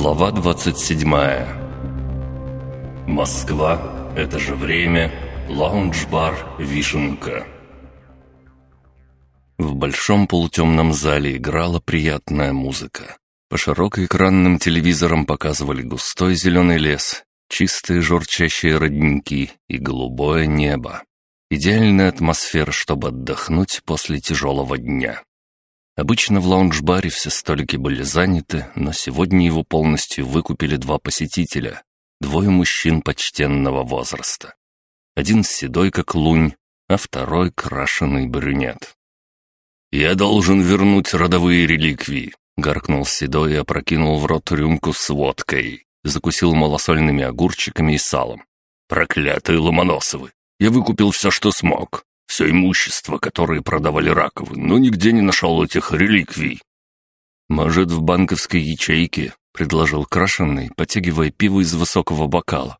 Глава 27 Москва, это же время, лаунж-бар «Вишенка». В большом полутемном зале играла приятная музыка. По широкоэкранным телевизорам показывали густой зеленый лес, чистые журчащие родники и голубое небо. Идеальная атмосфера, чтобы отдохнуть после тяжелого дня. Обычно в лаунж-баре все столики были заняты, но сегодня его полностью выкупили два посетителя, двое мужчин почтенного возраста. Один седой, как лунь, а второй крашеный брюнет. «Я должен вернуть родовые реликвии», — гаркнул седой и опрокинул в рот рюмку с водкой. Закусил малосольными огурчиками и салом. «Проклятые Ломоносовы! Я выкупил все, что смог все имущество, которое продавали раковы, но нигде не нашел этих реликвий. «Может, в банковской ячейке?» — предложил Крашенный, потягивая пиво из высокого бокала.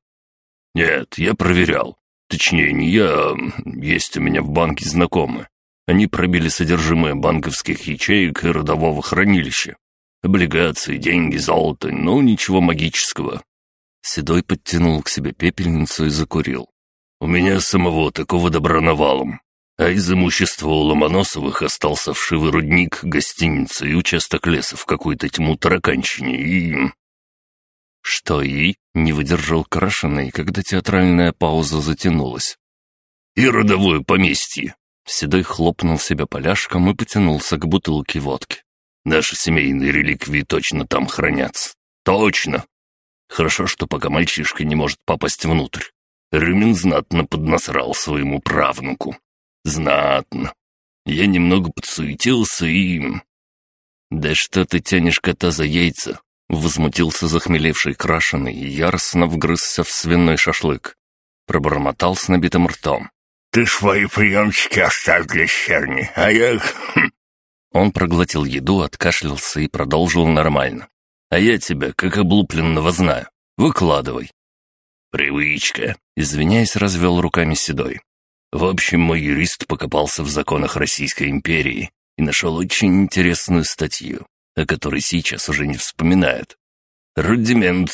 «Нет, я проверял. Точнее, не я, есть у меня в банке знакомые. Они пробили содержимое банковских ячеек и родового хранилища. Облигации, деньги, золото, но ничего магического». Седой подтянул к себе пепельницу и закурил. У меня самого такого добра навалом. А из имущества у Ломоносовых остался вшивый рудник, гостиница и участок леса в какой-то тьму тараканщине и... Что и? Не выдержал Крашеный, когда театральная пауза затянулась. И родовое поместье. Седой хлопнул себя поляшком и потянулся к бутылке водки. Наши семейные реликвии точно там хранятся. Точно. Хорошо, что пока мальчишка не может попасть внутрь. Рюмин знатно поднасрал своему правнуку. Знатно. Я немного подсуетился и... «Да что ты тянешь кота за яйца?» Возмутился захмелевший крашеный и яростно вгрызся в свиной шашлык. Пробормотал с набитым ртом. «Ты свои приемчики оставь для щерни, а я их...» хм». Он проглотил еду, откашлялся и продолжил нормально. «А я тебя, как облупленного, знаю. Выкладывай». «Привычка», — извиняясь, развел руками Седой. «В общем, мой юрист покопался в законах Российской империи и нашел очень интересную статью, о которой сейчас уже не вспоминают. Рудимент.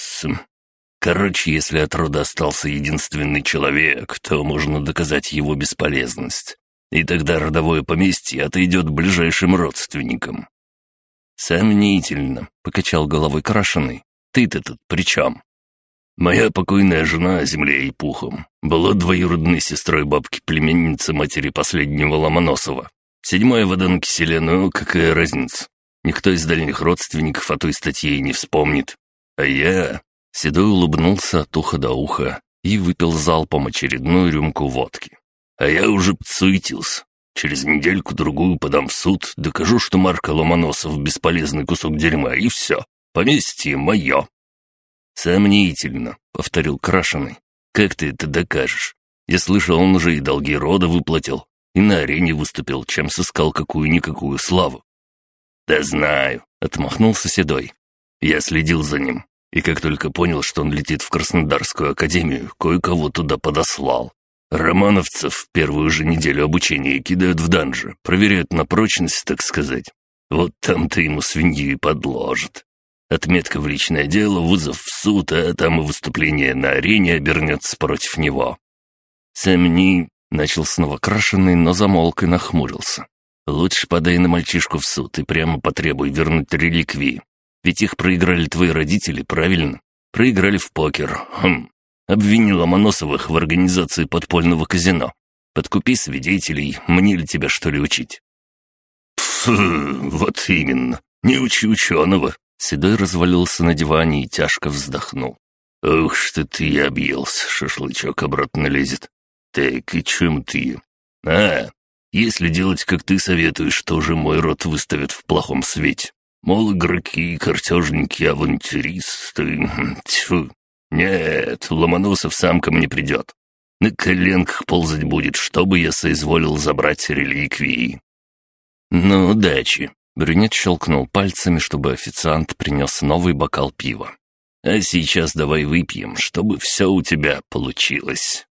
Короче, если от рода остался единственный человек, то можно доказать его бесполезность. И тогда родовое поместье отойдет ближайшим родственникам. «Сомнительно», — покачал головой крашеный. «Ты-то тут при чем?» Моя покойная жена, земле и пухом, была двоюродной сестрой бабки-племенницы матери последнего Ломоносова. Седьмая вода на киселе, ну какая разница? Никто из дальних родственников о той статье не вспомнит. А я... Седой улыбнулся от уха до уха и выпил залпом очередную рюмку водки. А я уже подсуетился. Через недельку-другую подам в суд, докажу, что Марка Ломоносов — бесполезный кусок дерьма, и все. Поместье мое. «Сомнительно», — повторил Крашеный. «Как ты это докажешь? Я слышал, он уже и долги рода выплатил, и на арене выступил, чем сыскал какую-никакую славу». «Да знаю», — отмахнулся Седой. «Я следил за ним, и как только понял, что он летит в Краснодарскую академию, кое-кого туда подослал. Романовцев в первую же неделю обучения кидают в данжи, проверяют на прочность, так сказать. Вот там-то ему свинью подложат. Отметка в личное дело, вызов в суд, а там и выступление на арене обернется против него. Сомни начал снова крашеный, но замолк и нахмурился. Лучше подай на мальчишку в суд и прямо потребуй вернуть реликвии. Ведь их проиграли твои родители, правильно? Проиграли в покер. Хм. Обвини Ломоносовых в организации подпольного казино. Подкупи свидетелей, мне ли тебя что ли учить? Пф, вот именно. Не учи ученого. Седой развалился на диване и тяжко вздохнул. «Ух, что ты и объелся, шашлычок обратно лезет. Так, и чем ты? А, если делать, как ты советуешь, то уже мой род выставят в плохом свете. Мол, игроки, картежники, авантюристы... Тьфу. Нет, Ломоносов сам ко мне придет. На коленках ползать будет, чтобы я соизволил забрать реликвии. Ну, удачи. Брюнет щелкнул пальцами, чтобы официант принес новый бокал пива. «А сейчас давай выпьем, чтобы все у тебя получилось».